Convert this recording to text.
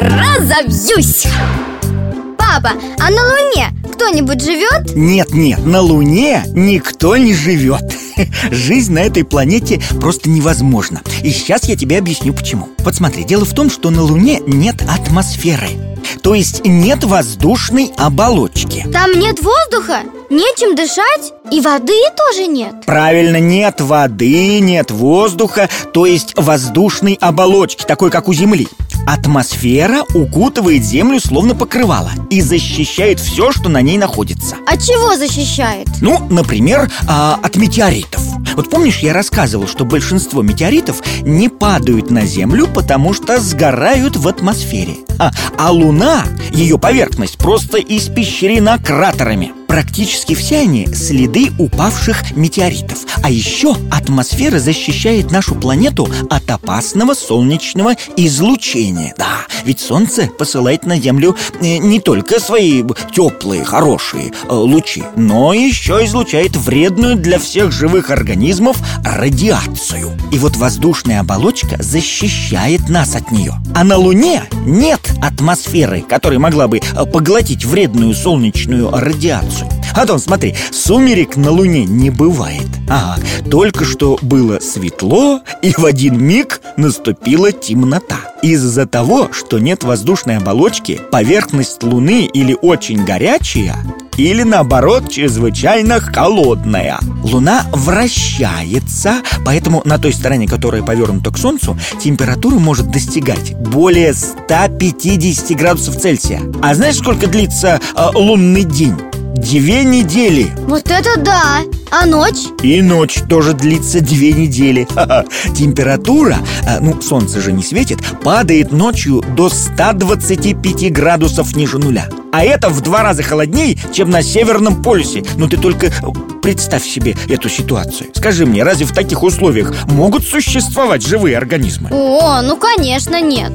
разобьюсь Папа, а на Луне кто-нибудь живет? Нет, нет, на Луне никто не живет Жизнь на этой планете просто невозможна И сейчас я тебе объясню почему Вот смотри, дело в том, что на Луне нет атмосферы то есть нет воздушной оболочки Там нет воздуха? Нечем дышать? И воды тоже нет? Правильно, нет воды, нет воздуха То есть воздушной оболочки, такой как у Земли Атмосфера укутывает Землю словно покрывало И защищает все, что на ней находится. От чего защищает? Ну, например, а, от метеоритов. Вот помнишь, я рассказывал, что большинство метеоритов не падают на Землю, потому что сгорают в атмосфере. А, а Луна, ее поверхность просто испещрена кратерами. Практически все они следы упавших метеоритов А еще атмосфера защищает нашу планету от опасного солнечного излучения. Да, ведь Солнце посылает на Землю э, не только свои теплые, хорошие э, лучи Но еще излучает вредную для всех живых организмов радиацию. И вот воздушная оболочка защищает нас от нее. А на Луне нет атмосферы, которая могла бы э, поглотить вредную солнечную радиацию а то, смотри, сумерек на Луне не бывает. Ага, только что было светло, и в один миг наступила темнота. Из-за того, что нет воздушной оболочки, поверхность Луны или очень горячая, или наоборот чрезвычайно холодная. Луна вращается, поэтому на той стороне, которая повернута к Солнцу Температура может достигать более 150 градусов Цельсия. А знаешь, сколько длится э, лунный день? Две недели. Вот это да! А ночь? И ночь тоже длится две недели. Температура, а, ну солнце же не светит, падает ночью до 125 градусов ниже нуля. А это в два раза холоднее, чем на Северном полюсе. Ну ты только представь себе эту ситуацию. Скажи мне, разве в таких условиях могут существовать живые организмы? О, ну конечно нет